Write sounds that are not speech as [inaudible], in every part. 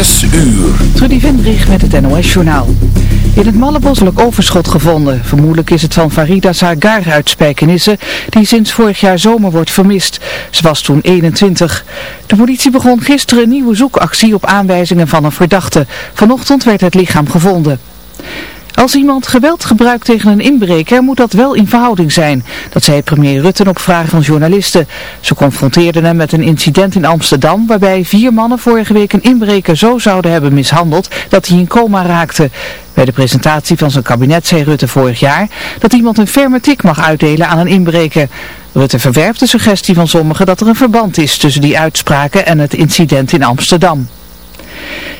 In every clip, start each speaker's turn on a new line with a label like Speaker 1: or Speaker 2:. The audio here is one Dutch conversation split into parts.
Speaker 1: 6 uur.
Speaker 2: Trudy Vendrich met het NOS-journaal. In het Mallebosselijk overschot gevonden. Vermoedelijk is het van Farida Sargar uit Spijkenisse, die sinds vorig jaar zomer wordt vermist. Ze was toen 21. De politie begon gisteren een nieuwe zoekactie op aanwijzingen van een verdachte. Vanochtend werd het lichaam gevonden. Als iemand geweld gebruikt tegen een inbreker moet dat wel in verhouding zijn. Dat zei premier Rutten op vraag van journalisten. Ze confronteerden hem met een incident in Amsterdam waarbij vier mannen vorige week een inbreker zo zouden hebben mishandeld dat hij in coma raakte. Bij de presentatie van zijn kabinet zei Rutte vorig jaar dat iemand een ferme tik mag uitdelen aan een inbreker. Rutte verwerpt de suggestie van sommigen dat er een verband is tussen die uitspraken en het incident in Amsterdam.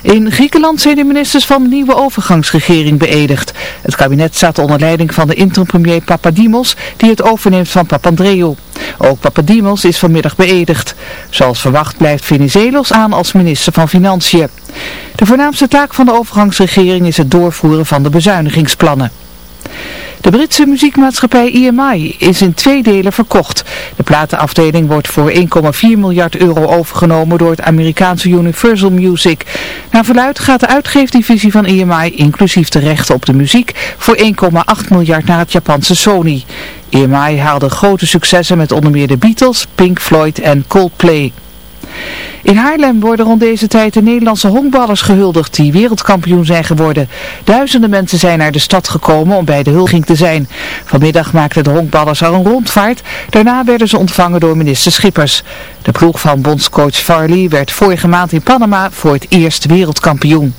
Speaker 2: In Griekenland zijn de ministers van de nieuwe overgangsregering beëdigd. Het kabinet staat onder leiding van de interim-premier Papadimos, die het overneemt van Papandreou. Ook Papadimos is vanmiddag beëdigd. Zoals verwacht blijft Venizelos aan als minister van Financiën. De voornaamste taak van de overgangsregering is het doorvoeren van de bezuinigingsplannen. De Britse muziekmaatschappij EMI is in twee delen verkocht. De platenafdeling wordt voor 1,4 miljard euro overgenomen door het Amerikaanse Universal Music. Naar verluid gaat de uitgeefdivisie van EMI, inclusief de rechten op de muziek, voor 1,8 miljard naar het Japanse Sony. EMI haalde grote successen met onder meer de Beatles, Pink Floyd en Coldplay. In Haarlem worden rond deze tijd de Nederlandse honkballers gehuldigd die wereldkampioen zijn geworden. Duizenden mensen zijn naar de stad gekomen om bij de huldiging te zijn. Vanmiddag maakten de honkballers al een rondvaart. Daarna werden ze ontvangen door minister Schippers. De ploeg van bondscoach Farley werd vorige maand in Panama voor het eerst wereldkampioen.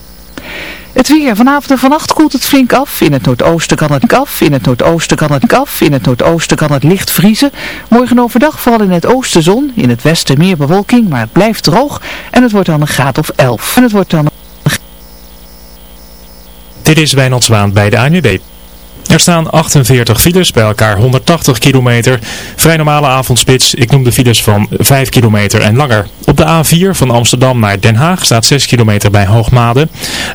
Speaker 2: Het weer. Vanavond en vannacht koelt het flink af. In het noordoosten kan het af. In het noordoosten kan het af. In het noordoosten kan het licht vriezen. Morgen overdag vooral in het oosten zon. In het westen meer bewolking, maar het blijft droog. En het wordt dan een graad of 11. En het wordt dan...
Speaker 3: Dit is Wijnald Zwaan bij de ANWB. Er staan 48 files, bij elkaar 180 kilometer. Vrij normale avondspits. Ik noem de files van 5 kilometer en langer. Op de A4 van Amsterdam naar Den Haag staat 6 kilometer bij Hoogmade.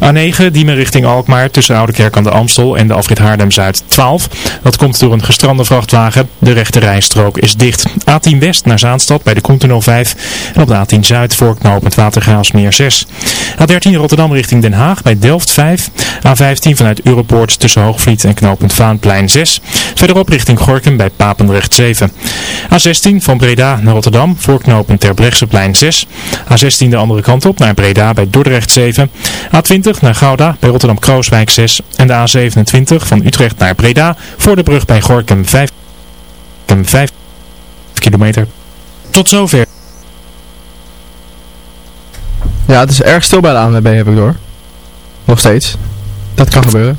Speaker 3: A9 Diemen richting Alkmaar tussen Oudekerk aan de Amstel en de afrit Haarlem-Zuid 12. Dat komt door een gestrande vrachtwagen. De rechte rijstrook is dicht. A10 West naar Zaanstad bij de Koentunnel 5. En op de A10 Zuid voorknopend Watergraafsmeer 6. A13 Rotterdam richting Den Haag bij Delft 5. A15 vanuit Europoort tussen Hoogvliet en knooppunt Vaanplein 6. Verderop richting Gorkum bij Papendrecht 7. A16 van Breda naar Rotterdam voorknopend Terbrechtseplein 6. A16 de andere kant op naar Breda bij Dordrecht 7. A20 naar Gouda bij Rotterdam-Krooswijk 6. En de A27 van Utrecht naar Breda voor de brug bij Gorkum 5, 5 kilometer. Tot zover.
Speaker 4: Ja, het is erg stil bij de ANWB heb ik door. Nog steeds. Dat kan gebeuren.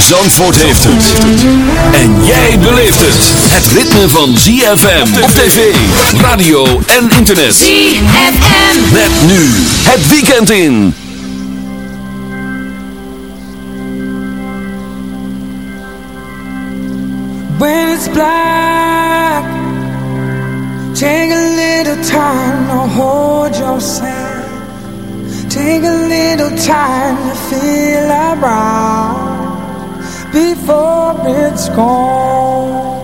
Speaker 1: Zandvoort heeft het. En jij beleeft het. Het ritme van ZFM op tv, radio en internet.
Speaker 5: ZFM.
Speaker 1: Met nu het weekend in.
Speaker 6: When it's black, take a little time to hold yourself. Take a little time to feel around before it's gone.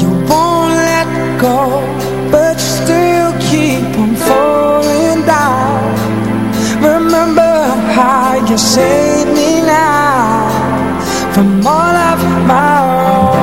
Speaker 6: You won't let go, but you still keep on falling down. Remember how you saved me now from all of my own.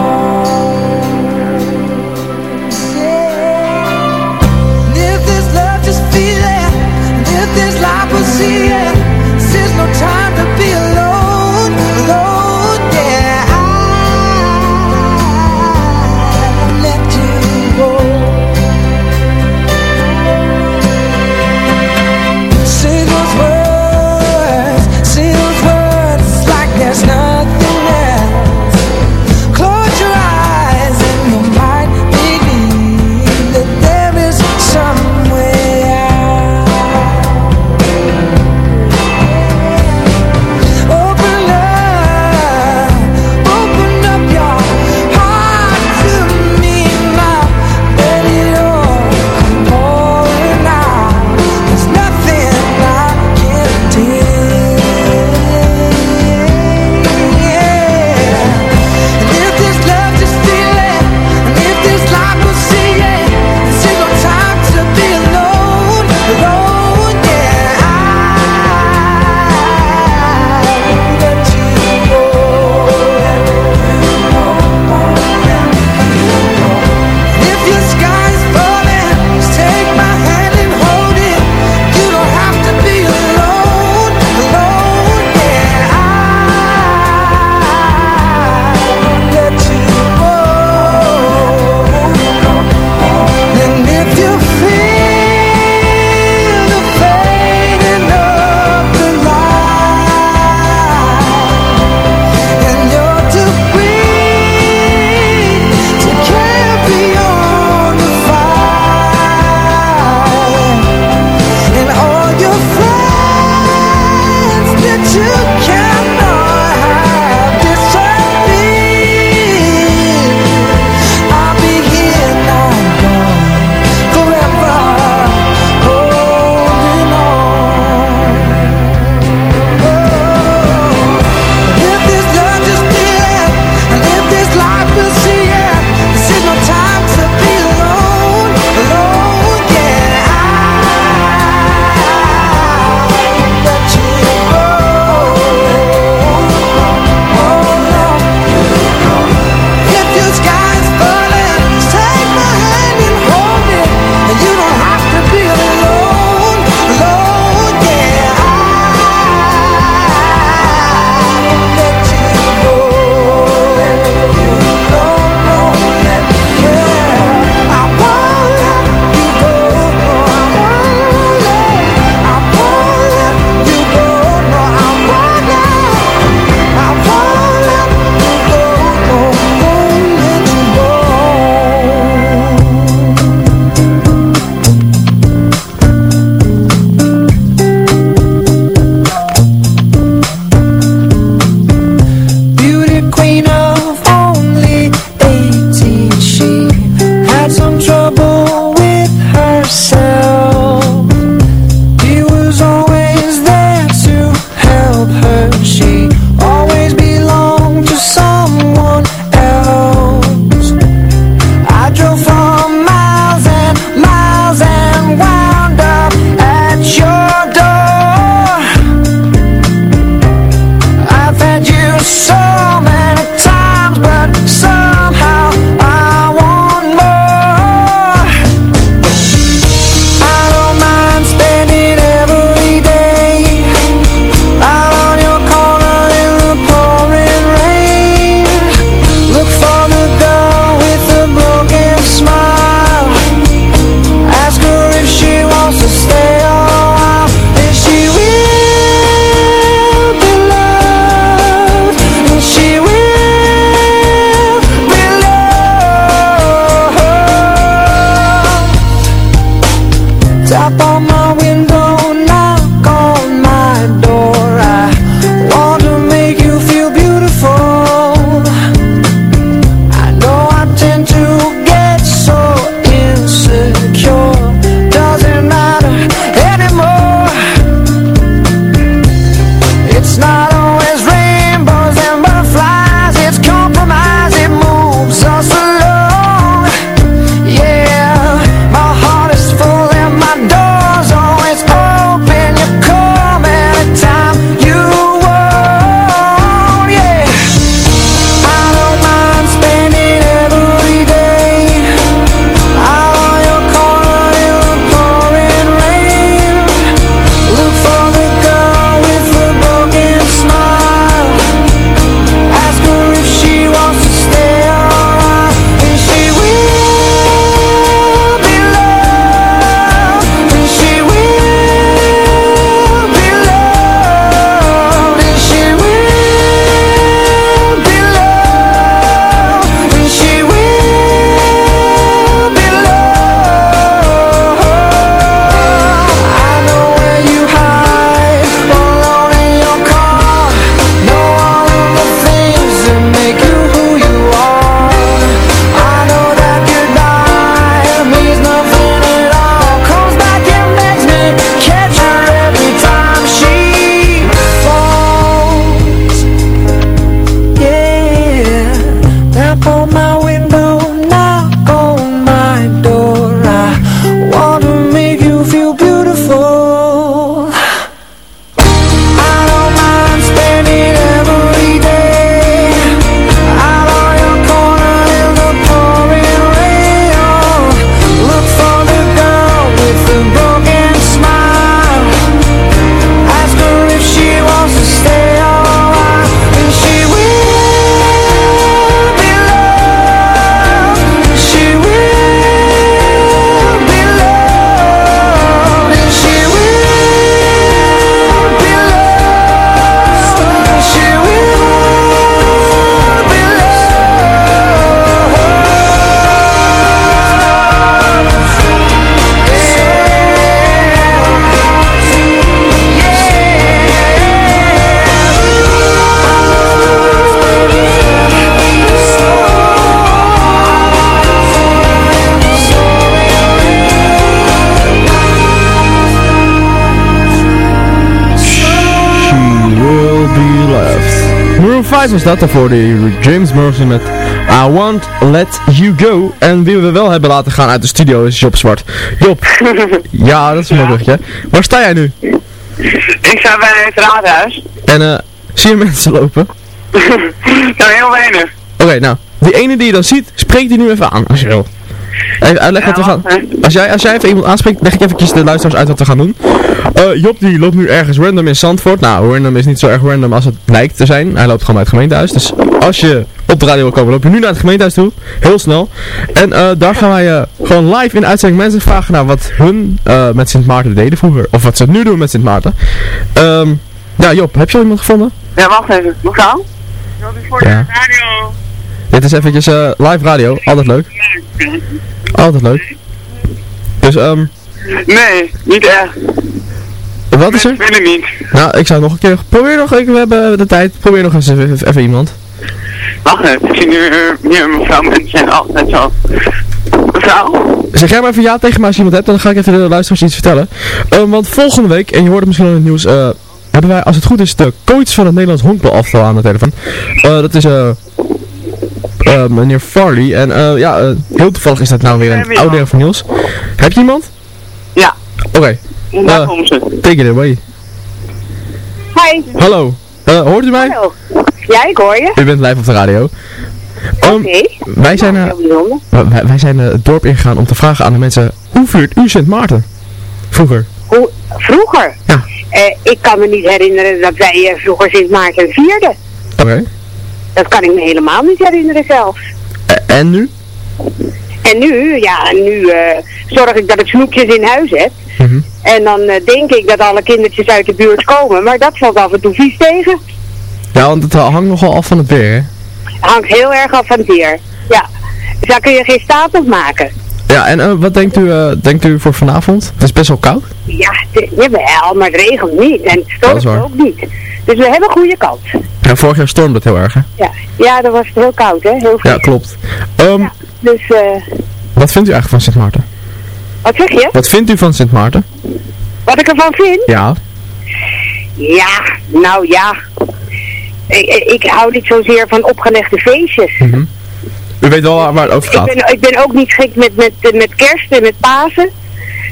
Speaker 4: Was dat, daarvoor de James Morrison met I Won't Let You Go. En wie we wel hebben laten gaan uit de studio is Job Zwart. Job, [laughs] ja dat is een mooi brugje. Waar sta jij nu?
Speaker 7: Ik sta bij het raadhuis.
Speaker 4: En eh, zie je mensen lopen? [laughs]
Speaker 7: nou, heel weinig.
Speaker 4: Oké, nou, die ene die je dan ziet, spreek die nu even aan als je wil. Even uitleggen wat we gaan... Als jij, als jij even iemand aanspreekt, leg ik eventjes de luisteraars uit wat we gaan doen. Eh, Job die loopt nu ergens random in Zandvoort. Nou, random is niet zo erg random als het lijkt te zijn. Hij loopt gewoon bij het gemeentehuis. Dus als je op de radio wil komen, loop je nu naar het gemeentehuis toe. Heel snel. En eh, daar gaan wij eh, gewoon live in uitzending mensen vragen naar wat hun met Sint Maarten deden vroeger. Of wat ze nu doen met Sint Maarten. Ehm, ja, Job, heb je al iemand gevonden?
Speaker 7: Ja, wacht even. Mevrouw? Dat is voor
Speaker 4: Ja.
Speaker 7: de radio.
Speaker 4: Dit is eventjes live radio. Altijd leuk. Altijd leuk. Dus, ehm,
Speaker 7: Nee, niet echt.
Speaker 4: wat is er?
Speaker 7: Ik het niet.
Speaker 4: Nou, ik zou nog een keer... Probeer nog, ik, we hebben de tijd. Probeer nog eens even, even, iemand.
Speaker 7: Wacht even. Ik zie nu, nu mevrouw mensen zijn altijd zo. Mevrouw?
Speaker 4: Zeg jij maar even ja tegen mij als je iemand hebt, dan ga ik even de luisteraars iets vertellen. Ehm, want volgende week, en je hoort het misschien al in het nieuws, eh, hebben wij, als het goed is, de coach van het Nederlands honkbalaftal aan de telefoon. Eh, dat is eh eh, meneer Farley. En eh, ja, eh, heel toevallig is dat nou weer een ouder van Niels. Heb je iemand?
Speaker 7: Ja.
Speaker 4: Oké,
Speaker 7: Daar
Speaker 4: Eh.
Speaker 7: komen ze.
Speaker 4: take it away.
Speaker 8: Hi.
Speaker 4: Hallo, hoort u mij?
Speaker 8: Hallo. Ja, ik hoor je.
Speaker 4: U bent live op de radio. Ehm,
Speaker 8: Oké.
Speaker 4: wij zijn, eh, wij, wij zijn het dorp ingegaan om te vragen aan de mensen, hoe viert u Sint Maarten? Vroeger.
Speaker 8: Hoe, vroeger?
Speaker 4: Ja.
Speaker 8: Eh, ik kan me niet herinneren dat wij vroeger Sint Maarten vierden.
Speaker 4: Oké.
Speaker 8: Dat kan ik me helemaal niet herinneren zelfs.
Speaker 4: Eh, en nu?
Speaker 8: En nu, ja, nu eh, zorg ik dat ik snoepjes in huis heb.
Speaker 4: Mhm.
Speaker 8: En dan eh, denk ik dat alle kindertjes uit de buurt komen. Maar dat valt af en toe vies tegen.
Speaker 4: Ja, want het hangt nogal af van het weer, hè?
Speaker 8: Hangt heel erg af van het weer. Ja. Dus daar kun je geen staat op maken.
Speaker 4: Ja, en wat denkt u, eh, denkt u voor vanavond? Het is best wel koud.
Speaker 8: Ja, jawel, maar het regent niet. En het stormt ook niet. Dus we hebben een goede kans.
Speaker 4: Ja, vorig jaar stormde het heel erg, hè?
Speaker 8: Ja, ja dan was het heel koud, hè? Heel
Speaker 4: Ja, klopt. Ehm,
Speaker 8: Dus, eh,
Speaker 4: Wat vindt u eigenlijk van Sint Maarten?
Speaker 8: wat zeg je?
Speaker 4: Wat vindt u van Sint Maarten?
Speaker 8: Wat ik ervan vind?
Speaker 4: Ja.
Speaker 8: Ja, nou ja. Ik, ik hou niet zozeer van opgelegde feestjes.
Speaker 4: Mhm. U weet wel waar het over
Speaker 8: Ik
Speaker 4: gaat.
Speaker 8: ben, ik ben ook niet gek met, met, met kerst en met Pasen.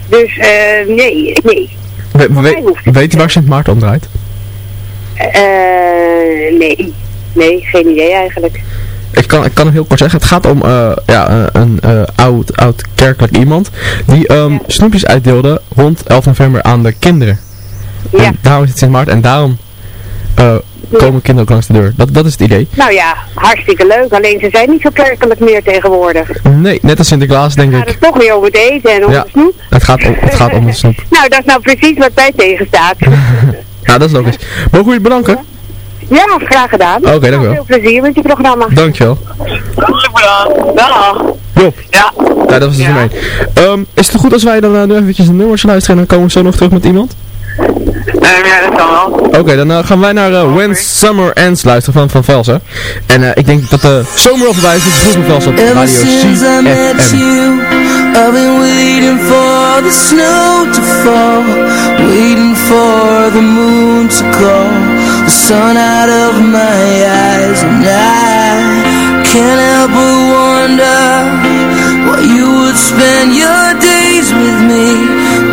Speaker 8: Dus eh, nee, nee.
Speaker 4: We- we- weet u waar Sint Maarten om draait?
Speaker 8: Eh, nee. Nee, geen idee eigenlijk.
Speaker 4: Ik kan, ik kan het heel kort zeggen. Het gaat om eh, ja, een eh, oud, oud kerkelijk iemand die ehm, snoepjes uitdeelde rond 11 november aan de kinderen.
Speaker 8: Ja.
Speaker 4: En daarom is het Sint Maarten en daarom komen kinderen ook langs de deur. Dat, dat is het idee.
Speaker 8: Nou ja, hartstikke leuk. Alleen ze zijn niet zo kerkelijk meer tegenwoordig.
Speaker 4: Nee, net als Sinterklaas denk
Speaker 8: Gaat
Speaker 4: ik.
Speaker 8: het toch weer over het eten en over
Speaker 4: Ja.
Speaker 8: de snoep?
Speaker 4: Het gaat om, het gaat om de snoep. [laughs]
Speaker 8: Nou, dat is nou precies wat mij tegenstaat. [laughs]
Speaker 4: Ja, dat is logisch. Mogen we je bedanken?
Speaker 8: ja, graag gedaan.
Speaker 4: Oké, dank u wel.
Speaker 8: Veel plezier met je programma.
Speaker 4: Dankjewel.
Speaker 7: Hartelijk bedankt. Dag.
Speaker 4: Job.
Speaker 7: Ja.
Speaker 4: Ja, dat was het
Speaker 7: Ja.
Speaker 4: voor mij. Ehm, is het goed als wij dan eh, nu eventjes een nummertje luisteren en dan komen we zo nog terug met iemand?
Speaker 7: Eh, ja, dat kan wel.
Speaker 4: Oké, dan eh, gaan wij naar eh, When Summer Ends luisteren van Van Velsen. En eh, ik denk dat de zomer al voorbij is, dus vroeg Velsen op
Speaker 6: Ever
Speaker 4: radio CFM.
Speaker 6: I've been waiting for the snow to fall, waiting for the moon to call, the sun out of my eyes, and I can't help but wonder why you would spend your days with me,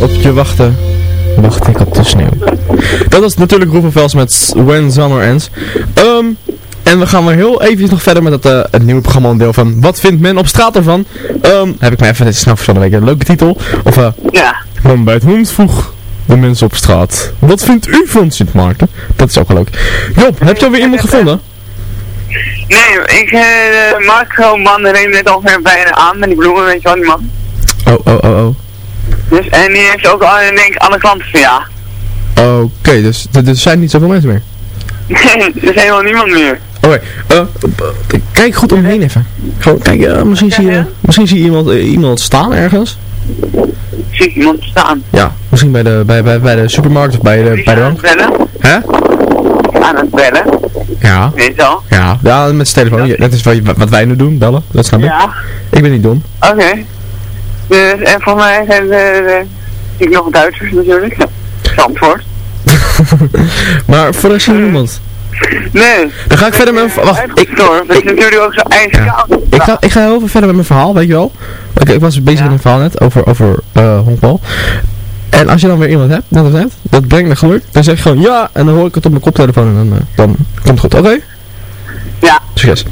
Speaker 4: op je wachtte, wacht ik op de sneeuw. Dat was natuurlijk Roepenvels met When Summer Ends. Ehm, en we gaan weer heel even nog verder met het, eh, het nieuwe programma deel van Wat vindt men op straat ervan? Ehm, heb ik me even snel verzonnen, weet je, een leuke titel. Of eh,
Speaker 7: Ja.
Speaker 4: dan bij het hond vroeg de mensen op straat. Wat vindt u van Sint Maarten? Dat is ook wel leuk. Job, heb je alweer iemand gevonden?
Speaker 7: Nee, ik uh, maak gewoon man reed net alweer bijna aan met die bloemen, weet je wel, die man.
Speaker 4: Oh, oh, oh, oh.
Speaker 7: Dus, en die heeft ook al, denk ik, alle klanten van ja.
Speaker 4: Oké, dus dus er zijn niet zoveel mensen meer.
Speaker 7: Nee, er is helemaal niemand meer.
Speaker 4: Oké, eh, b- kijk goed om je heen even. Gewoon, kijk, eh, misschien, zie je, misschien zie je iemand, eh, iemand staan ergens.
Speaker 7: Zie ik iemand staan.
Speaker 4: Ja, misschien bij de, bij, bij, bij de supermarkt of bij de, bij de
Speaker 7: aan het
Speaker 4: bank.
Speaker 7: bellen.
Speaker 4: Hè?
Speaker 7: Aan het bellen.
Speaker 4: Ja.
Speaker 7: Weet je wel.
Speaker 4: Ja, ja met zijn telefoon. Ja, dat is wat, je- wat wij nu doen, bellen. Dat snap ik.
Speaker 7: Ja.
Speaker 4: Ik ben niet dom.
Speaker 7: Oké. Dus, en voor mij zijn de, zie ik nog Duitsers natuurlijk. Zandvoort. [laughs]
Speaker 4: maar voor zie je niemand.
Speaker 7: Nee.
Speaker 4: Dan ga ik verder met mijn... Wacht, ik,
Speaker 7: Door. Dat is natuurlijk ook zo ijskoud.
Speaker 4: ik, ga, ik ga heel even verder met mijn verhaal, weet je wel. Ik, ik was bezig met mijn verhaal net over, over eh honkbal. En als je dan weer iemand hebt, net als net, dat brengt me geluk. Dan zeg je gewoon ja, en dan hoor ik het op mijn koptelefoon en dan, eh, dan komt het goed. Oké?
Speaker 7: Ja.
Speaker 4: Succes.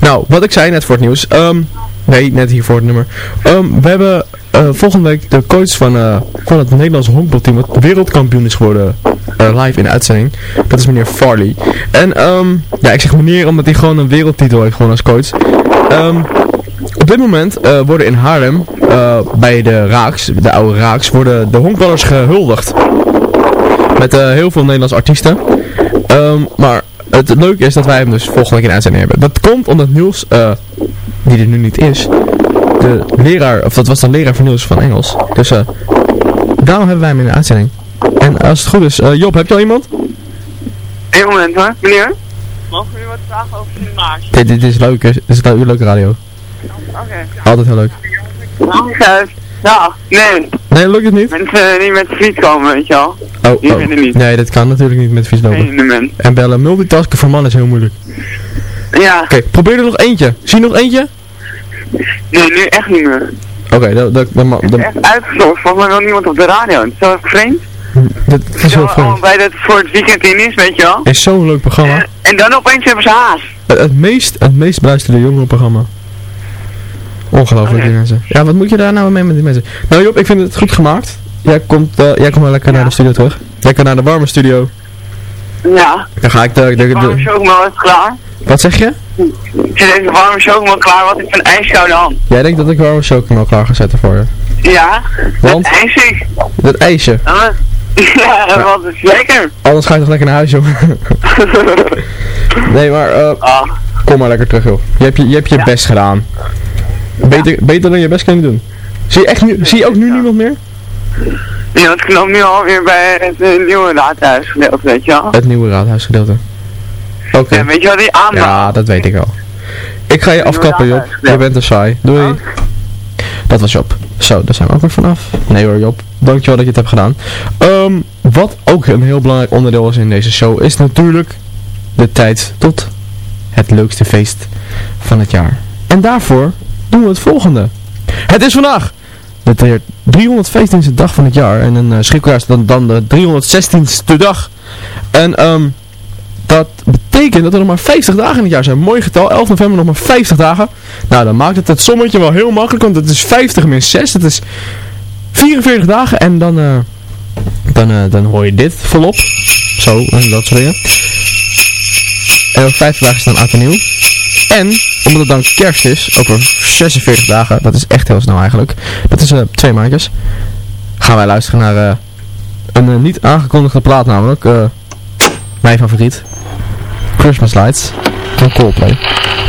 Speaker 4: Nou, wat ik zei net voor het nieuws. ehm, nee, net hier voor het nummer. Ehm, we hebben eh, volgende week de coach van, eh, van het Nederlandse honkbalteam, wat wereldkampioen is geworden, eh, live in uitzending. Dat is meneer Farley. En ehm, ja, ik zeg meneer omdat hij gewoon een wereldtitel heeft, gewoon als coach. Ehm, op dit moment worden in Haarlem, bij de Raaks, de oude Raaks, worden de honkballers gehuldigd. Met heel veel Nederlandse artiesten. Maar het leuke is dat wij hem dus volgende week in uitzending hebben. Dat komt omdat Niels, die er nu niet is, de leraar, of dat was de leraar van Niels van Engels. Dus eh, daarom hebben wij hem in de uitzending. En als het goed is, eh, Job, heb je al iemand?
Speaker 7: Eén moment hoor, meneer. Mogen we u wat vragen over Sint Maartje?
Speaker 4: Dit, dit is leuk, hè? dit is een leuke radio.
Speaker 7: Oké.
Speaker 4: Altijd heel leuk.
Speaker 7: Okay. Ja, nee.
Speaker 4: Nee, lukt het niet?
Speaker 7: Mensen die met de fiets komen, weet je wel.
Speaker 4: Oh,
Speaker 7: Die
Speaker 4: oh.
Speaker 7: vinden niet.
Speaker 4: Nee, dat kan natuurlijk niet met fiets lopen. En bellen, multitasken voor mannen is heel moeilijk.
Speaker 7: Ja.
Speaker 4: Oké, probeer er nog eentje. Zie je nog eentje?
Speaker 7: Nee, nu echt niet meer.
Speaker 4: Oké, dat, dat,
Speaker 7: Het
Speaker 4: dat,
Speaker 7: is echt uitgezocht. Volgens mij wil niemand op de radio. Het is zo vreemd.
Speaker 4: dat is heel
Speaker 7: Zo,
Speaker 4: vreemd.
Speaker 7: Bij dat voor het weekend in is, weet je wel.
Speaker 4: is zo'n leuk programma.
Speaker 7: En, en dan opeens hebben ze haast.
Speaker 4: Het, het meest, het meest beluisterde jongerenprogramma. Ongelooflijk die mensen. Ja, wat moet je daar nou mee met die mensen? Nou Job, ik vind het goed gemaakt. Jij komt, eh, jij komt wel lekker naar de studio terug. Lekker naar de warme studio.
Speaker 7: Ja.
Speaker 4: Dan ga ik de, de,
Speaker 7: De warme
Speaker 4: de,
Speaker 7: chocomel is klaar.
Speaker 4: Wat zeg je?
Speaker 7: Zet deze warme chocomel klaar, wat ik van ijskoude hand.
Speaker 4: Jij denkt dat ik warme chocomel klaar ga zetten voor je.
Speaker 7: Ja.
Speaker 4: Want?
Speaker 7: Dat ijsig.
Speaker 4: Dat ijsje.
Speaker 7: Ja, [laughs] wat is lekker.
Speaker 4: Anders ga je toch lekker naar huis joh. [laughs] nee, maar eh,
Speaker 7: Ah.
Speaker 4: kom maar lekker terug joh. Je hebt je, je, hebt je best gedaan. Beter, beter dan je best kan je doen. Zie je, echt nu, zie je ook nu niemand meer?
Speaker 7: Ja, het knoopt nu alweer bij het eh, nieuwe raadhuis gedeelte, weet je wel.
Speaker 4: Het nieuwe raadhuisgedeelte. Oké.
Speaker 7: Ja, weet je wat die aandacht?
Speaker 4: Ja, dat weet ik wel. Ik ga je afkappen, Job. Je bent er saai. Doei. Dat was Job. Zo, daar zijn we ook weer vanaf. Nee hoor, Job. Dankjewel dat je het hebt gedaan. Ehm, wat ook een heel belangrijk onderdeel is in deze show, is natuurlijk de tijd tot het leukste feest van het jaar. En daarvoor doen we het volgende. Het is vandaag de 315e dag van het jaar. En een uh, dan, dan de 316e dag. En ehm dat betekent dat er nog maar 50 dagen in het jaar zijn. Mooi getal, 11 november nog maar 50 dagen. Nou, dan maakt het het sommetje wel heel makkelijk, want het is 50 min 6. Dat is 44 dagen en dan, eh, dan, eh, dan hoor je dit volop. Zo, en dat soort dingen. En over 50 dagen is dan en nieuw. En, omdat het dan kerst is, over 46 dagen, dat is echt heel snel eigenlijk. Dat is eh, twee maandjes. Gaan wij luisteren naar een niet aangekondigde plaat namelijk. mijn favoriet. Christmas Lights van Coldplay.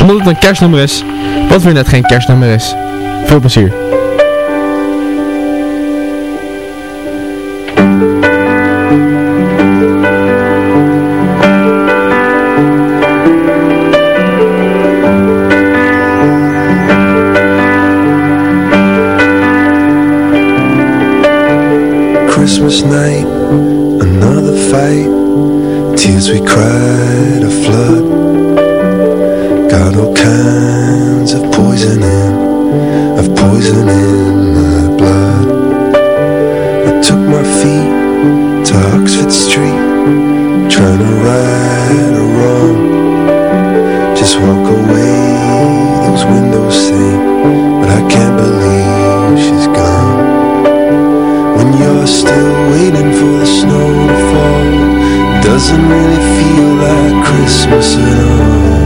Speaker 4: Omdat het een kerstnummer is, wat weer net geen kerstnummer is. Veel plezier.
Speaker 9: Christmas night, you're still waiting for the snow to fall Doesn't really feel like Christmas at all.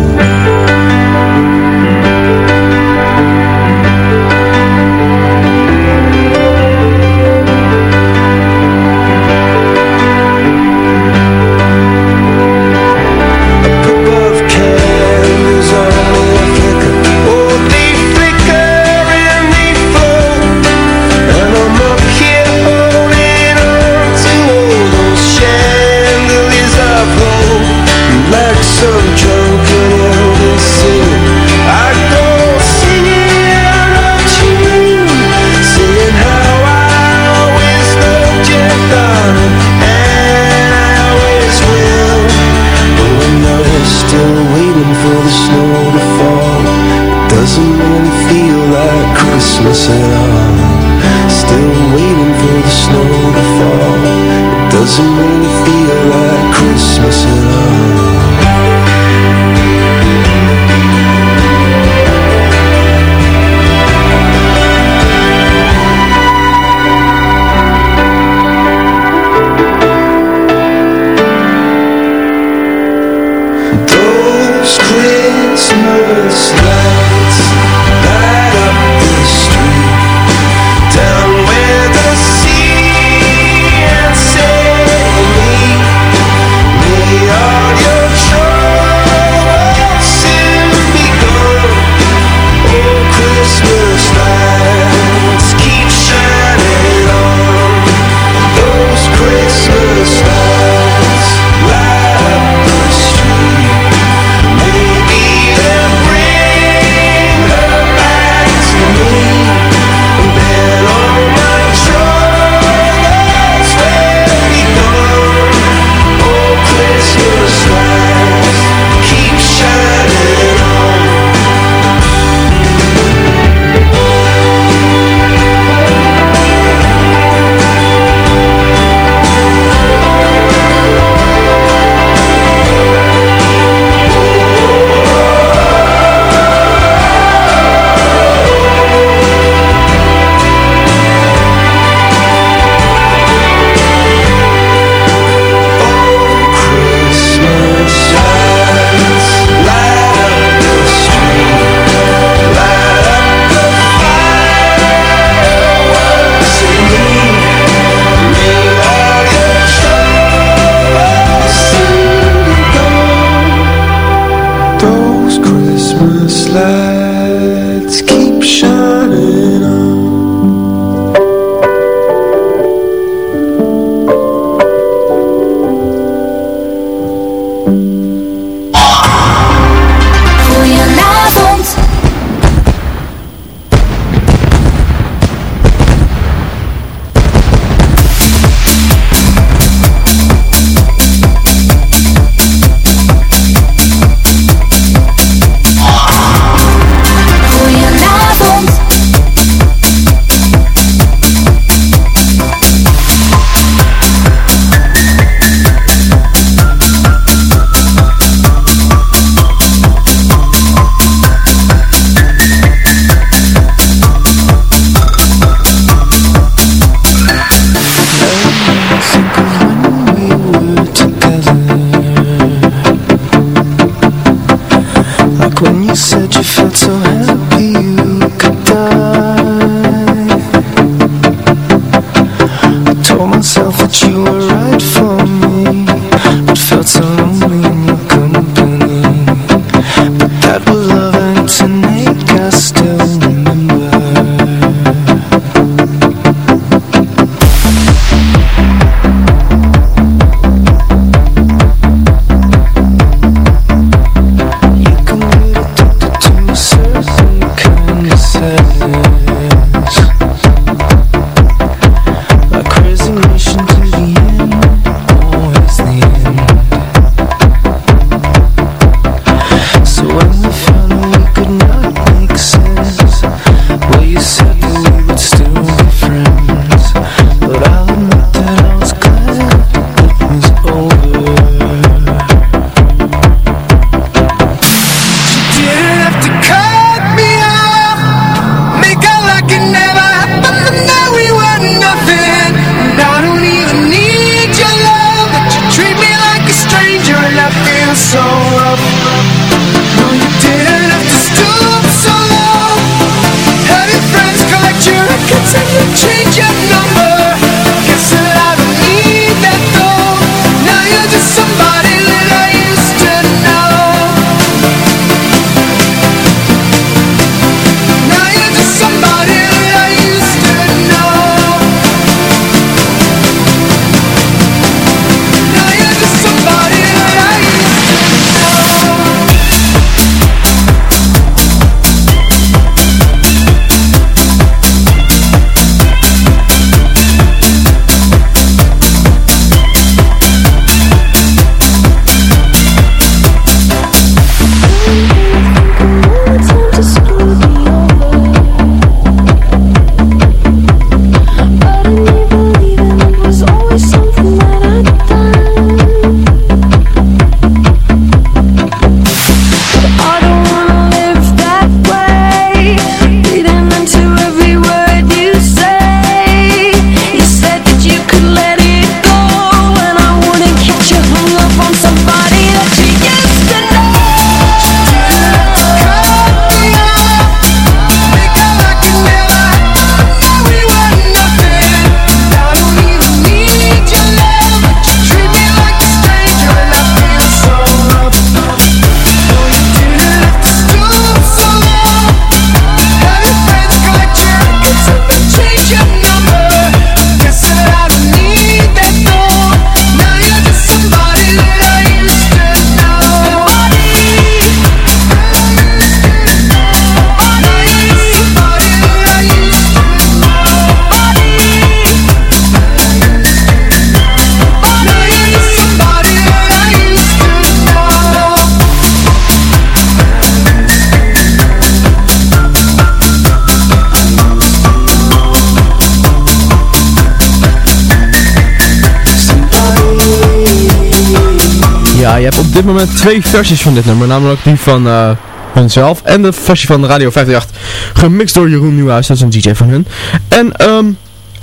Speaker 4: Dit moment twee versies van dit nummer. Namelijk die van uh, hunzelf en de versie van Radio 538. Gemixt door Jeroen Nieuwhuis, dat is een DJ van hun. En um,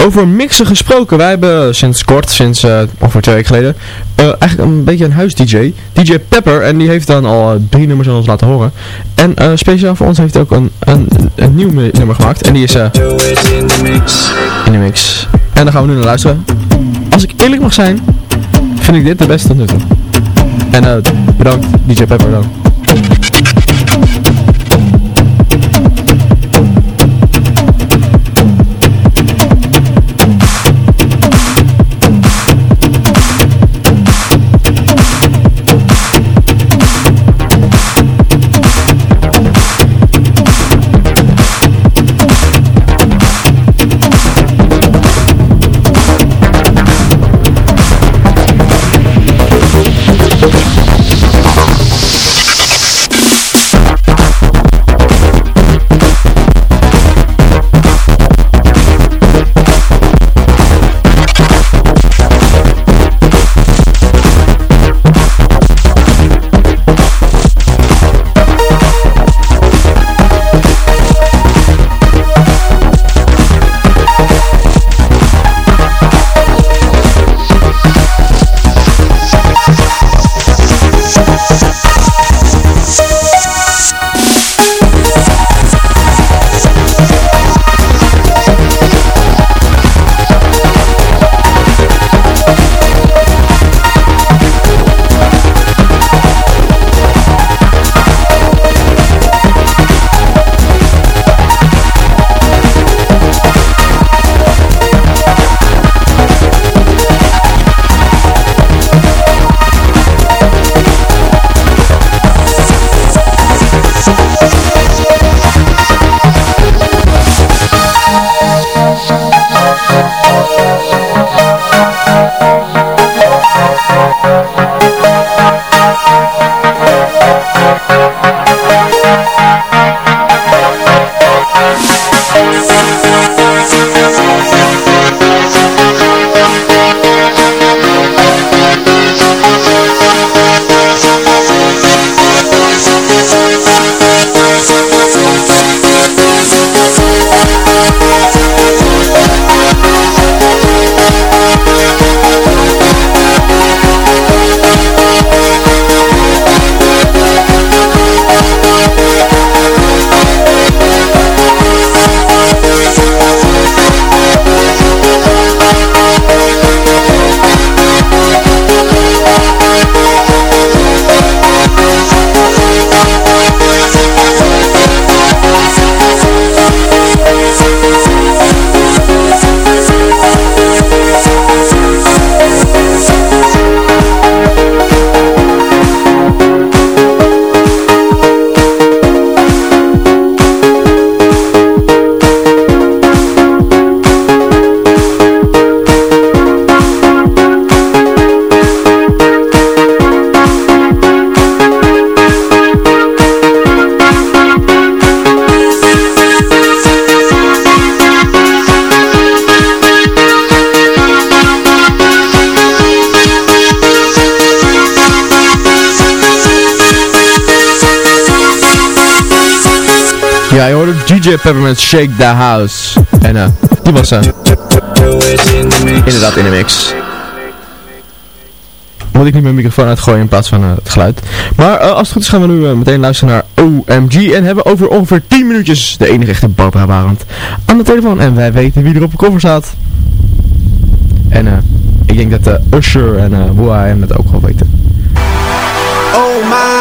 Speaker 4: over mixen gesproken. Wij hebben sinds kort, sinds uh, ongeveer twee weken geleden, uh, eigenlijk een beetje een huis-DJ. DJ Pepper. En die heeft dan al drie nummers aan ons laten horen. En speciaal voor ons heeft hij ook een, een, een nieuw nummer gemaakt. En die is in de mix. In de mix. En daar gaan we nu naar luisteren. Als ik eerlijk mag zijn, vind ik dit de beste tot. En bedankt DJ Pepper dan. Ja, je hoorde DJ Peppermint Shake the House. En uh, die was uh, inderdaad in de mix. Moet ik niet mijn microfoon uitgooien in plaats van uh, het geluid. Maar als het goed is gaan we nu meteen luisteren naar OMG. En hebben over ongeveer 10 minuutjes de enige echte Barbara Barend aan de telefoon. En wij weten wie er op de koffer staat. En ik denk dat Usher en uh, Boa dat ook wel weten.
Speaker 10: Oh my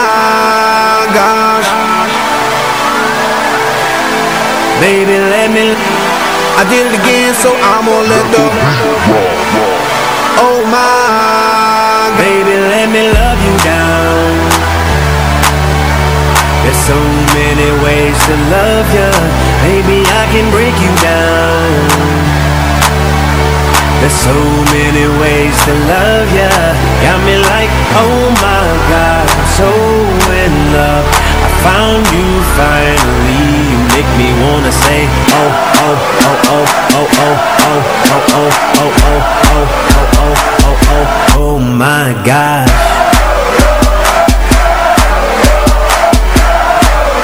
Speaker 10: Baby, let me. I did it again, so I'm gonna let go. Oh my, baby, let me love you down. There's so many ways to love you. Maybe I can break you down. There's so many ways to love ya Got me like, oh my God I'm so in love found you finally You make me wanna say Oh, oh, oh, oh, oh, oh, oh, oh, oh, oh, oh, oh, oh, oh, oh, oh, oh my gosh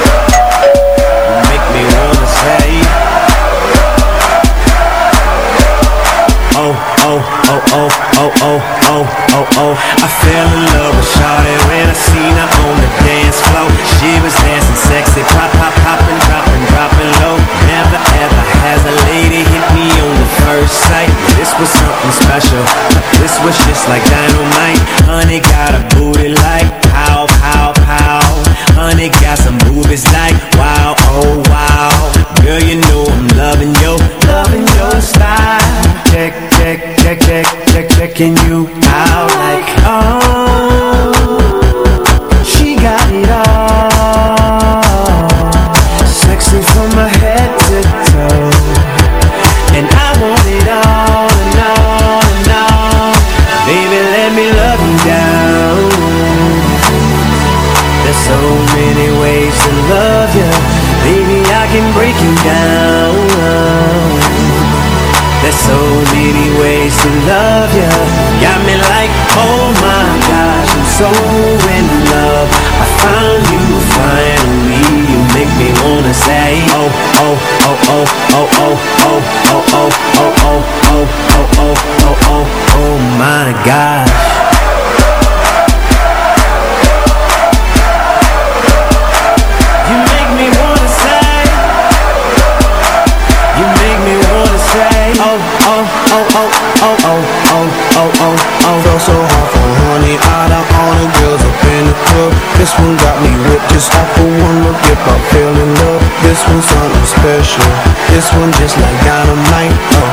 Speaker 10: You make me wanna say Oh, oh, oh, oh oh, oh, oh, oh, oh. I fell in love with Shawty when I seen her on the dance floor. She was dancing sexy, pop, pop, poppin', dropping, dropping low. Never ever has a lady hit me on the first sight. This was something special. This was just like dynamite. Honey got a booty like pow, pow, pow. Honey got some boobies like wow, oh, wow. Girl, you know I'm loving yo, loving your style. Check check, check, check, check, checking you out like oh. so
Speaker 11: something special. This one just like dynamite. Oh.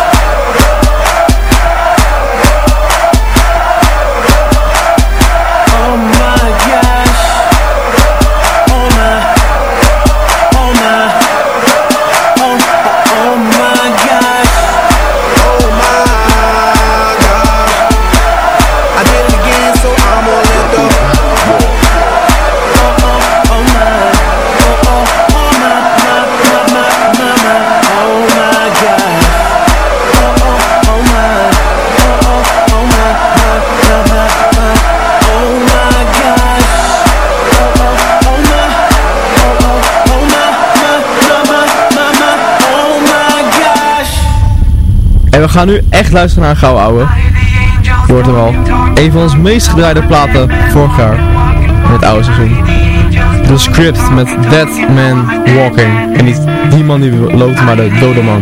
Speaker 6: gaan nu echt luisteren naar Gauw Ouwe. Je er al. Een van ons meest gedraaide platen vorig jaar. In het oude seizoen. De script met Dead Man Walking. En niet die man die loopt, maar de dode man.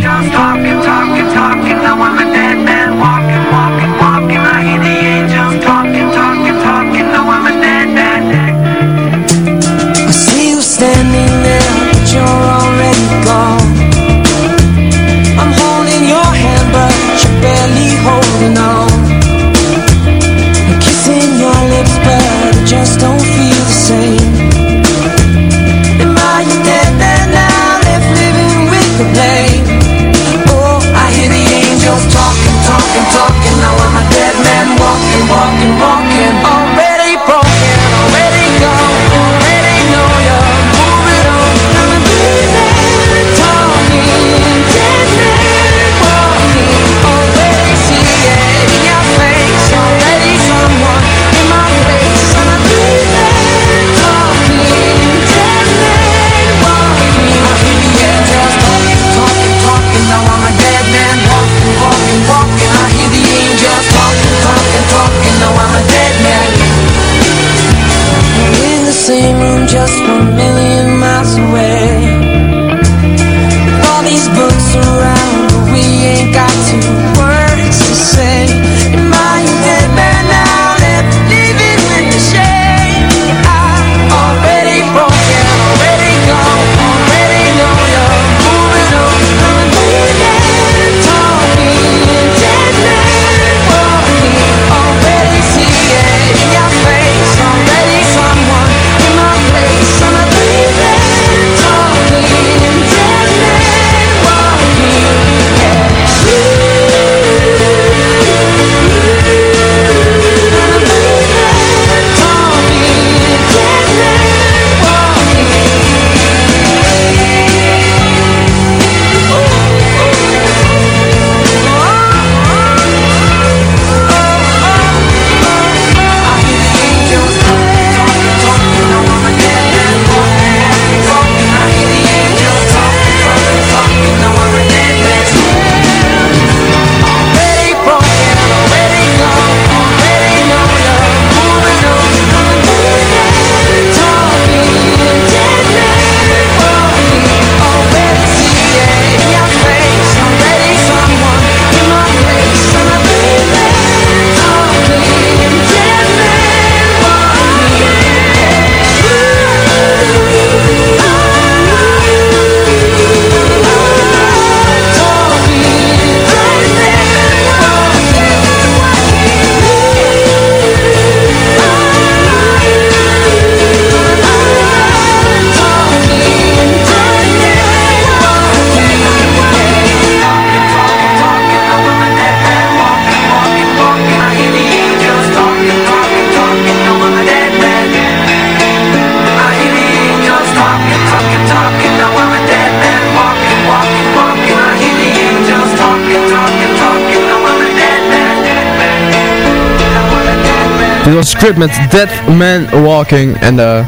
Speaker 4: Dit was Script met Dead Man Walking. En eh,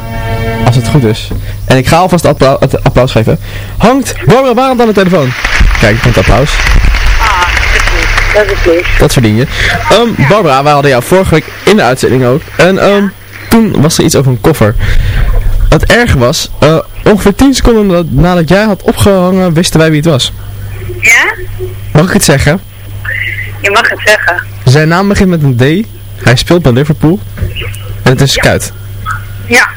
Speaker 4: als het goed is. En ik ga alvast appla het applaus geven. Hangt Barbara Barend aan de telefoon. Kijk, komt applaus.
Speaker 12: Dat is lief.
Speaker 4: Dat verdien je. Ehm, Barbara, wij hadden jou vorige week in de uitzending ook. En ehm, toen was er iets over een koffer. Het erg was, eh, ongeveer 10 seconden na- nadat jij had opgehangen, wisten wij wie het was.
Speaker 12: Ja?
Speaker 4: Mag ik het zeggen?
Speaker 12: Je mag het zeggen.
Speaker 4: Zijn naam begint met een D. Hij speelt bij Liverpool. En het is Kuit.
Speaker 12: Ja.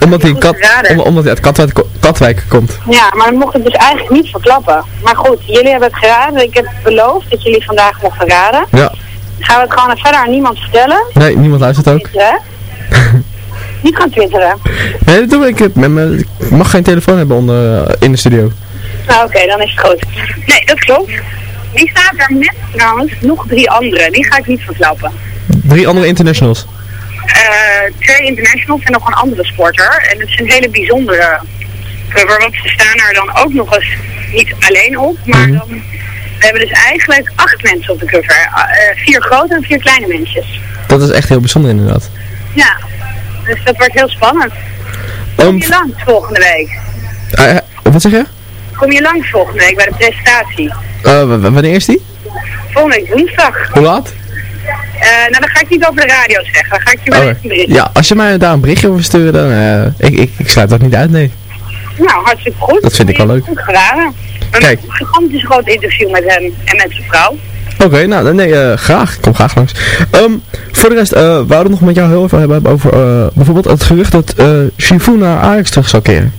Speaker 4: Omdat hij, kat, om- omdat hij uit Katwijk, Katwijk komt.
Speaker 12: Ja, maar dan mocht het dus eigenlijk niet verklappen. Maar goed, jullie hebben het geraden. Ik heb beloofd dat jullie vandaag mochten raden.
Speaker 4: Ja.
Speaker 12: Gaan we het gewoon verder aan niemand vertellen?
Speaker 4: Nee, niemand luistert ook. [laughs]
Speaker 12: Niet gaan twitteren.
Speaker 4: Nee, dat doe ik. Ik, mag geen telefoon hebben onder, eh, in de studio.
Speaker 12: Nou oké, dan is het goed. Nee, dat klopt. Die staat er met trouwens nog drie andere. Die ga ik niet verklappen.
Speaker 4: Drie andere internationals.
Speaker 12: Eh, twee internationals en nog een andere sporter. En het is een hele bijzondere cover, want ze staan er dan ook nog eens niet alleen op, maar dan, we hebben dus eigenlijk acht mensen op de cover. Eh, vier grote en vier kleine mensjes.
Speaker 4: Dat is echt heel bijzonder inderdaad.
Speaker 12: Ja, dus dat wordt heel spannend. Kom
Speaker 4: Um,
Speaker 12: je langs volgende week?
Speaker 4: eh, eh, wat zeg je?
Speaker 12: Kom je langs volgende week bij de presentatie?
Speaker 4: Eh, wanneer is die?
Speaker 12: Volgende week woensdag.
Speaker 4: Hoe laat?
Speaker 12: Eh, nou, dat ga ik niet over de radio zeggen. Dan ga ik je wel
Speaker 4: Oh,
Speaker 12: even berichten.
Speaker 4: ja, als je mij daar een berichtje over stuurt, dan... eh, ik, ik, ik sluit dat niet uit, nee.
Speaker 12: Nou, hartstikke goed.
Speaker 4: Dat vind ik wel leuk.
Speaker 12: Goed gedaan. Een
Speaker 4: Kijk.
Speaker 12: gigantisch groot interview met hem en met zijn vrouw.
Speaker 4: Oké, nou, nee, eh, graag. Ik kom graag langs. Ehm, voor de rest, eh we wouden nog met jou heel even hebben over bijvoorbeeld het gerucht dat eh Shifu naar Ajax terug zou keren.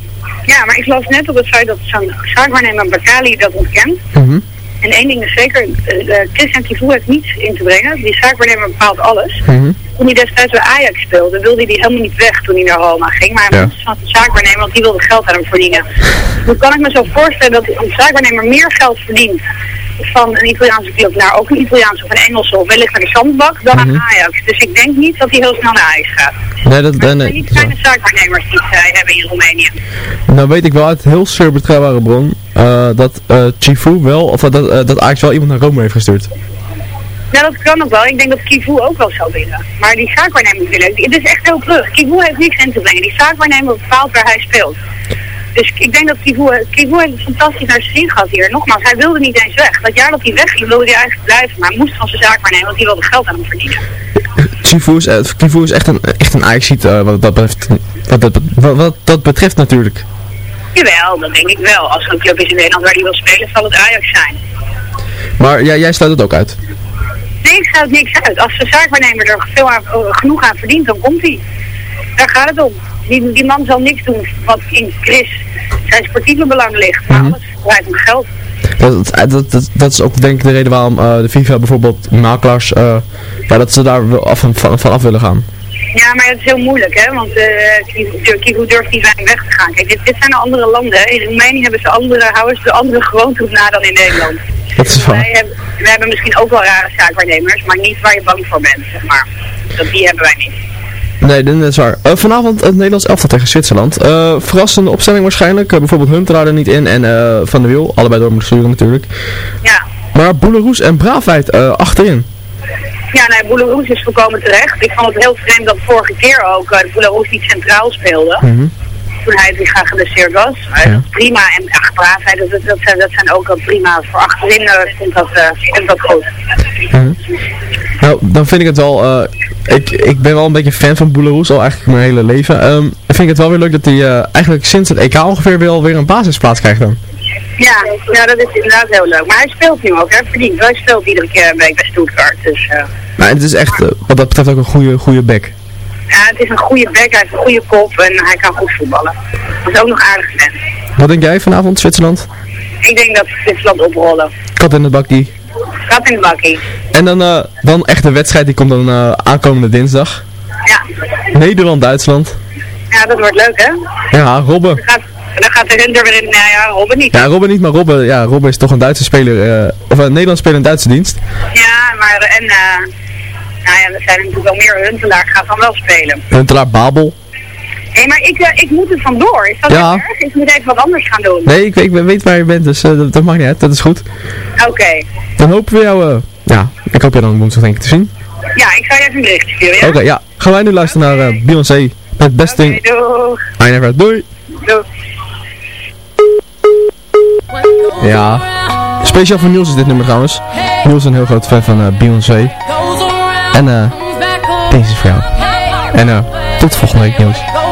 Speaker 12: Ja, maar ik las net op het feit dat zo'n zaakwaarnemer Bakali dat ontkent.
Speaker 4: Mhm.
Speaker 12: En één ding is zeker, eh, eh, Christian Kivu heeft niets in te brengen. Die zaakwaarnemer bepaalt alles.
Speaker 4: Mhm.
Speaker 12: Toen hij destijds bij Ajax speelde, wilde hij helemaal niet weg toen hij naar Roma ging. Maar hij
Speaker 4: Ja.
Speaker 12: moest van de zaakwaarnemer, want die wilde geld aan hem verdienen. Dan kan ik me zo voorstellen dat een zaakwaarnemer meer geld verdient van een Italiaanse club naar ook een Italiaanse of een Engelse of wellicht naar de zandbak dan
Speaker 4: Mhm.
Speaker 12: aan Ajax. Dus ik denk niet dat hij heel snel naar Ajax gaat.
Speaker 4: Nee, dat,
Speaker 12: Maar
Speaker 4: nee,
Speaker 12: zijn niet kleine zaakwaarnemers die zij hebben in Roemenië.
Speaker 4: Nou weet ik wel uit heel zeer betrouwbare bron eh, dat eh Chifu wel, of dat, dat, eh, dat Ajax wel iemand naar Rome heeft gestuurd.
Speaker 12: Ja, dat kan ook wel. Ik denk dat Kivu ook wel zou willen. Maar die zaakwaarnemer wil. Het is echt heel terug. Kivu heeft niks in te brengen. Die zaakwaarnemer bepaalt waar hij speelt. Dus ik denk dat Kivu, Kivu heeft het fantastisch naar zijn zin gehad hier. Nogmaals, hij wilde niet eens weg. Dat jaar dat hij wegging, wilde hij eigenlijk blijven. Maar hij moest van zijn zaakwaarnemer, want die wilde geld aan hem verdienen.
Speaker 4: Chifu is, eh, Chifu is echt een, echt een Ajax-ziet eh, wat, dat betreft, wat, dat, wat, wat dat betreft natuurlijk.
Speaker 12: Jawel, dat denk ik wel. Als er een club is in Nederland waar hij wil spelen, zal het Ajax zijn.
Speaker 4: Maar ja, jij sluit het ook uit.
Speaker 12: Nee, ik sluit niks uit. Als de zaakwaarnemer er veel aan, eh, genoeg aan verdient, dan komt hij. Daar gaat het om. Die, die man zal niks doen wat in Chris zijn sportieve belang ligt. Maar alles draait om geld.
Speaker 4: Dat, dat, dat, dat, dat is ook denk ik de reden waarom eh, de FIFA bijvoorbeeld makelaars, eh, ja, dat ze daar af, van, van af willen gaan.
Speaker 12: Ja, maar het is heel moeilijk, hè? Want eh Kivu- Kivu durft niet weinig weg te gaan. Kijk, dit, dit zijn andere landen. Hè? In Roemenië hebben ze andere, houden ze de andere gewoontes na dan in Nederland.
Speaker 4: Dat is waar.
Speaker 12: Wij hebben, wij hebben misschien ook wel rare zaakwaarnemers, maar niet waar je bang voor bent, zeg maar. Dat, die hebben wij niet.
Speaker 4: Nee, dat is waar. Eh, vanavond het Nederlands elftal tegen Zwitserland. Eh, verrassende opstelling waarschijnlijk. Eh, bijvoorbeeld Huntelaar er niet in en Van der Wiel. Allebei door moeten sturen natuurlijk.
Speaker 12: Ja.
Speaker 4: Maar Boeleroes en Braafheid achterin.
Speaker 12: Ja, nee, Boeleroes is volkomen terecht. Ik vond het heel vreemd dat vorige keer ook uh, Boeleroes niet centraal speelde.
Speaker 4: Mhm.
Speaker 12: Toen hij graag geblesseerd was. Maar dat is prima. En ach, braafheid, dat, dat, zijn, dat zijn ook wel prima. Voor achterin uh, komt, dat, komt dat goed.
Speaker 4: Nou, dan vind ik het wel... eh, ik, ik ben wel een beetje fan van Boeleroes, al eigenlijk mijn hele leven. Ehm vind ik het wel weer leuk dat hij eh, eigenlijk sinds het EK ongeveer wel weer een basisplaats krijgt dan.
Speaker 12: Ja, ja, dat is inderdaad heel leuk. Maar hij speelt nu ook, hè, verdient. Hij speelt iedere keer een week bij Stuttgart. Dus, uh,
Speaker 4: Maar het is echt, wat dat betreft ook een goede, goede back.
Speaker 12: Ja, het is een goede back, hij heeft een goede kop en hij kan goed voetballen. Dat is ook nog aardig fan.
Speaker 4: Wat denk jij vanavond, Zwitserland?
Speaker 12: Ik denk dat Zwitserland oprollen.
Speaker 4: Kat in het bakkie.
Speaker 12: Kat in de bakkie.
Speaker 4: En dan, uh, dan echt de wedstrijd, die komt dan uh, aankomende dinsdag.
Speaker 12: Ja.
Speaker 4: Nederland-Duitsland.
Speaker 12: Ja, dat wordt leuk, hè?
Speaker 4: Ja, Robben.
Speaker 12: Dan gaat de Hunter weer in, nou ja, Robben niet.
Speaker 4: Ja, Robben niet, maar Robben, ja, Robben is toch een Duitse speler, uh, of een Nederlands speler in Duitse dienst.
Speaker 12: Ja, maar en, nou ja, er zijn natuurlijk wel meer Huntelaar, gaat dan wel spelen.
Speaker 4: Huntelaar, Babel.
Speaker 12: Hé, hey, maar ik, uh, ik moet er vandoor. Is dat
Speaker 4: ja.
Speaker 12: erg? Ik moet even wat anders gaan doen.
Speaker 4: Nee, ik, ik weet waar je bent, dus uh, dat, dat maakt niet uit, dat is goed.
Speaker 12: Oké. Okay.
Speaker 4: Dan hopen we jou, uh, ja, ik hoop je dan woensdag denk ik te zien.
Speaker 12: Ja, ik ga je even een berichtje sturen, ja?
Speaker 5: Oké, ja. Gaan wij nu luisteren naar eh, Beyoncé met Best Thing
Speaker 12: Doeg.
Speaker 5: I Never. Doei!
Speaker 12: Doeg.
Speaker 5: Ja. Speciaal voor Niels is dit nummer trouwens. Niels is een heel groot fan van eh, Beyoncé. En eh, deze is voor jou. En eh, tot volgende week Niels.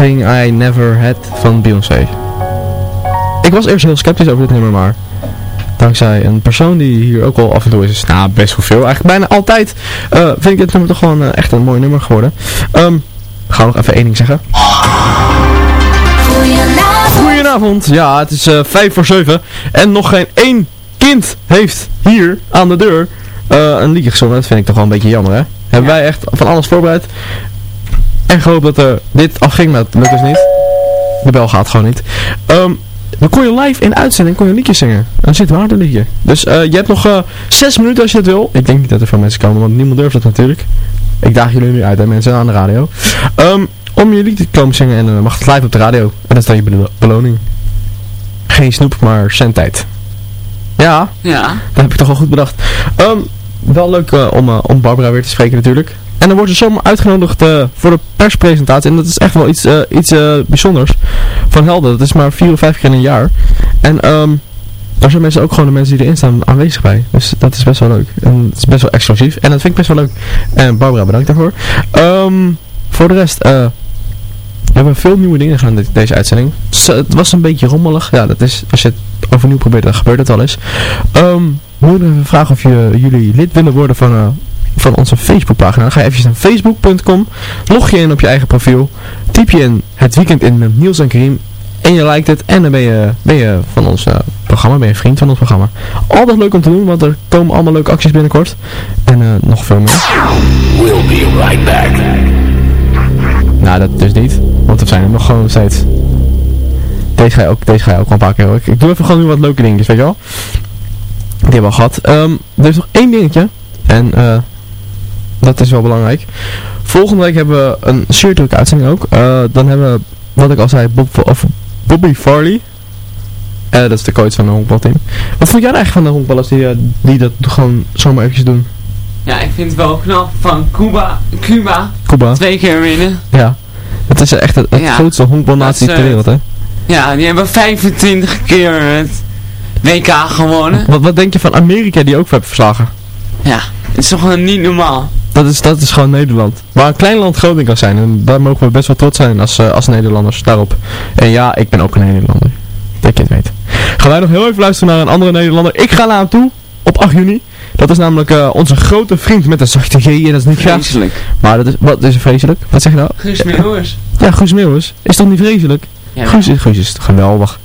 Speaker 4: Thing I never had
Speaker 5: van Beyoncé. Ik was eerst heel sceptisch over dit nummer, maar dankzij een persoon die hier ook wel af en toe is, nou best wel veel, eigenlijk bijna altijd, eh, vind ik dit nummer toch gewoon eh, echt een mooi nummer geworden. Ehm gaan we nog even één ding zeggen. Goedenavond, ja het is eh, vijf voor zeven en nog geen één kind heeft hier aan de deur eh, een liedje gezongen. Dat vind ik toch wel een beetje jammer hè. Hebben wij echt van alles voorbereid. En gehoopt dat er dit afging, maar dat lukt dus niet. De bel gaat gewoon niet. Ehm dan kon je live in uitzending kon je een liedje zingen. Een zit waarde liedje. Dus eh, je hebt nog eh, zes minuten als je het wil. Ik denk niet dat er veel mensen komen, want niemand durft dat natuurlijk. Ik daag jullie nu uit, hè, mensen aan de radio. Ehm, om je liedje te komen zingen en dan mag het live op de radio. En dan staat je belo- beloning.
Speaker 4: Geen snoep, maar centtijd. Ja,
Speaker 13: Ja.
Speaker 4: dat heb ik toch wel goed bedacht. Ehm, wel leuk om, om Barbara weer te spreken natuurlijk. En dan wordt ze zomaar uitgenodigd eh, voor de perspresentatie. En dat is echt wel iets, eh, iets eh, bijzonders. Van Helden, dat is maar vier of vijf keer in een jaar. En ehm daar zijn mensen ook gewoon de mensen die erin staan aanwezig bij. Dus dat is best wel leuk. En het is best wel exclusief. En dat vind ik best wel leuk. En Barbara, bedankt daarvoor. Ehm, voor de rest, eh, we hebben veel nieuwe dingen gedaan dit- deze uitzending. Dus, het was een beetje rommelig. Ja, dat is, als je het overnieuw probeert, dan gebeurt het wel eens. Ehm we even vragen of je, jullie lid willen worden van, eh, van onze Facebookpagina. Dan ga je even naar facebook.com, log je in op je eigen profiel, typ je in het weekend in met Niels en Karim en je liked het en dan ben je, ben je van ons eh, programma, ben je vriend van ons programma. Altijd leuk om te doen, want er komen allemaal leuke acties binnenkort. En eh, nog veel meer.
Speaker 14: We'll be right back.
Speaker 4: Nou, dat dus niet. Want we zijn er nog gewoon steeds. Deze ga je ook, deze ga je ook wel een paar keer hoor. Ik, ik doe even gewoon nu wat leuke dingetjes, weet je wel. Die hebben we al gehad. Ehm, er is nog één dingetje. En eh, dat is wel belangrijk. Volgende week hebben we een zeer drukke uitzending ook. Eh, dan hebben we, wat ik al zei, Bob, of Bobby Farley. Eh, dat is de coach van de honkbalteam. Wat vond jij nou eigenlijk van de honkballers die, eh, die dat gewoon zomaar eventjes doen?
Speaker 13: Ja, ik vind het wel knap van Cuba, Cuba
Speaker 4: Cuba.
Speaker 13: twee keer winnen.
Speaker 4: Ja. Het is echt het, het
Speaker 13: Ja.
Speaker 4: grootste honkbalnatie ter wereld, hè?
Speaker 13: Ja, die hebben 25 keer het WK gewonnen.
Speaker 4: Wat, wat denk je van Amerika die ook hebben verslagen?
Speaker 13: Ja, het is toch gewoon niet normaal.
Speaker 4: Dat is, dat is gewoon Nederland. Waar een klein land groot in kan zijn. En daar mogen we best wel trots zijn als, eh, als Nederlanders daarop. En ja, ik ben ook een Nederlander. Dat je het weet. Gaan wij nog heel even luisteren naar een andere Nederlander. Ik ga naar hem toe. Op 8 juni. Dat is namelijk eh, onze grote vriend met een zachte G. En dat is niet graag.
Speaker 13: Vreselijk.
Speaker 4: Maar dat is, wat is er vreselijk? Wat zeg je nou?
Speaker 13: Guus Meeuwers.
Speaker 4: Ja, Guus Meeuwis. Is toch niet vreselijk?
Speaker 13: Ja,
Speaker 4: Guus, is, Guus is geweldig.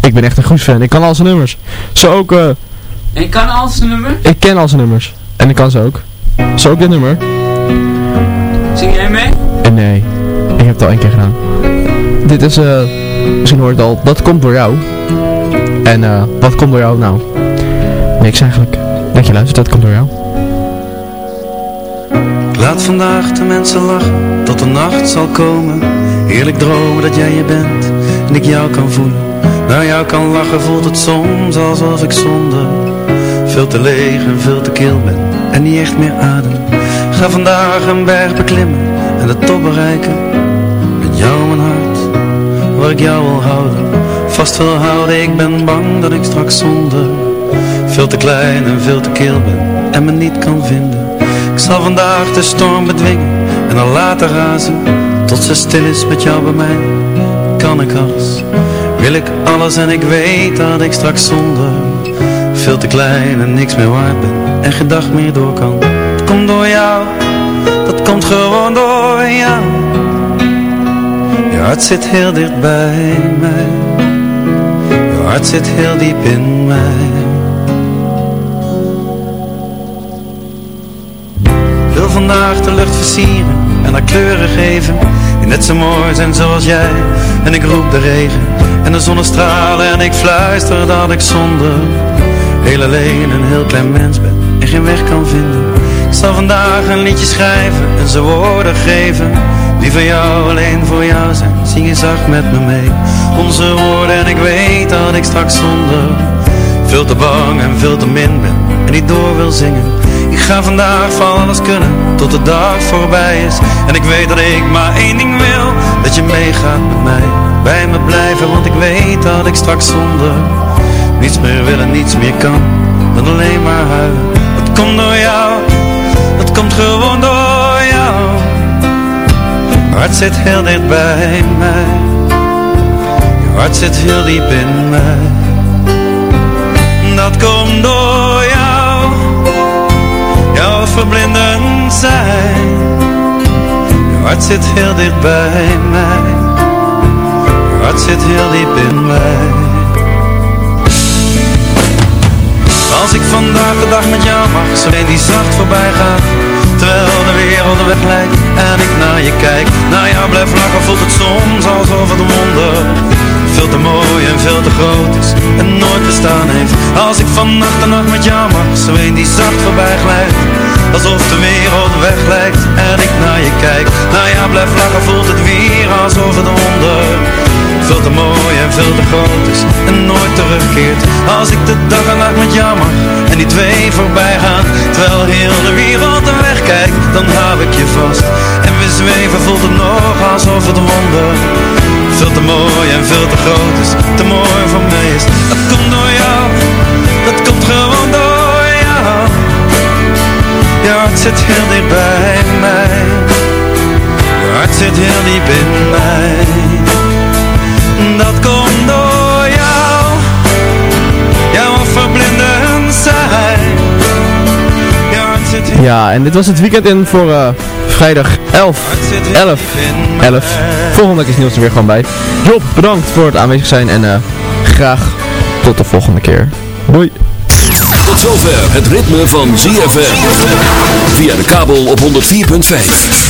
Speaker 4: Ik ben echt een Guus fan. Ik kan al zijn nummers. Zo ook, eh,
Speaker 13: En kan al zijn nummer?
Speaker 4: ik ken al zijn nummers. En ik kan ze ook. Zo ook dit nummer.
Speaker 13: Zing jij mee?
Speaker 4: En nee, ik heb het al één keer gedaan. Dit is, eh, misschien hoort het al, dat komt door jou. En eh, wat komt door jou nou? Niks eigenlijk. Dat je luistert, dat komt door jou.
Speaker 15: Ik laat vandaag de mensen lachen, tot de nacht zal komen. Heerlijk dromen dat jij je bent en ik jou kan voelen. Naar jou kan lachen voelt het soms alsof ik zonder veel te leeg en veel te kil ben en niet echt meer adem. Ga vandaag een berg beklimmen en de top bereiken. Met jou mijn hart, waar ik jou wil houden. Vast wil houden, ik ben bang dat ik straks zonder veel te klein en veel te kil ben en me niet kan vinden. Ik zal vandaag de storm bedwingen en dan laten razen Tot ze stil is met jou bij mij Kan ik alles, wil ik alles en ik weet dat ik straks zonder Veel te klein en niks meer waard ben En dag meer door kan. Het komt door jou, dat komt gewoon door jou. Je hart zit heel dicht bij mij. Je hart zit heel diep in mij. Wil vandaag de lucht versieren en haar kleuren geven. Die net zo mooi zijn zoals jij En ik roep de regen en de zonnestralen En ik fluister dat ik zonder Heel alleen een heel klein mens ben En geen weg kan vinden. Ik zal vandaag een liedje schrijven En ze woorden geven Die voor jou alleen voor jou zijn. Zing je zacht met me mee. Onze woorden en ik weet dat ik straks zonder veel te bang en veel te min ben En niet door wil zingen. Ik ga vandaag van alles kunnen Tot de dag voorbij is. En ik weet dat ik maar één ding wil Dat je meegaat met mij. Bij me blijven want ik weet dat ik straks zonder Niets meer wil en niets meer kan Dan alleen maar huilen. Dat komt door jou Dat komt gewoon door jou. Je hart zit heel dicht bij mij. Je hart zit heel diep in mij. Dat komt door jou, jouw verblindend zijn. Je hart zit heel dicht bij mij, je hart zit heel diep in mij. Als ik vandaag de dag met jou mag, zo die zacht voorbij gaat. Terwijl de wereld de weg lijkt en ik naar je kijk. Naar jou blijf lachen, voelt het soms alsof het wonder veel te mooi en veel te groot is en nooit bestaan heeft Als ik van nacht en nacht met jou mag, een die zacht voorbij glijdt Alsof de wereld weg lijkt en ik naar je kijk Naar jou blijf lachen, voelt het weer alsof het wonder Veel te mooi en veel te groot is en nooit terugkeert. Als ik de dag en nacht met jammer en die twee voorbij gaan Terwijl heel de wereld er wegkijkt, dan hou ik je vast. En we zweven voelt het nog alsof het wonder Veel te mooi en veel te groot is, te mooi voor mij is. Dat komt door jou, dat komt gewoon door jou. Je hart zit heel dicht bij mij. Je hart zit heel diep in mij Dat komt door jou Jouw verblindend zijn
Speaker 4: Ja, en dit was het weekend in voor eh, vrijdag 11, 11, 11. Volgende week is Niels er weer gewoon bij. Job, bedankt voor het aanwezig zijn en eh, graag tot de volgende keer. Doei.
Speaker 16: Tot zover het ritme van ZFM. Via de kabel op 104.5.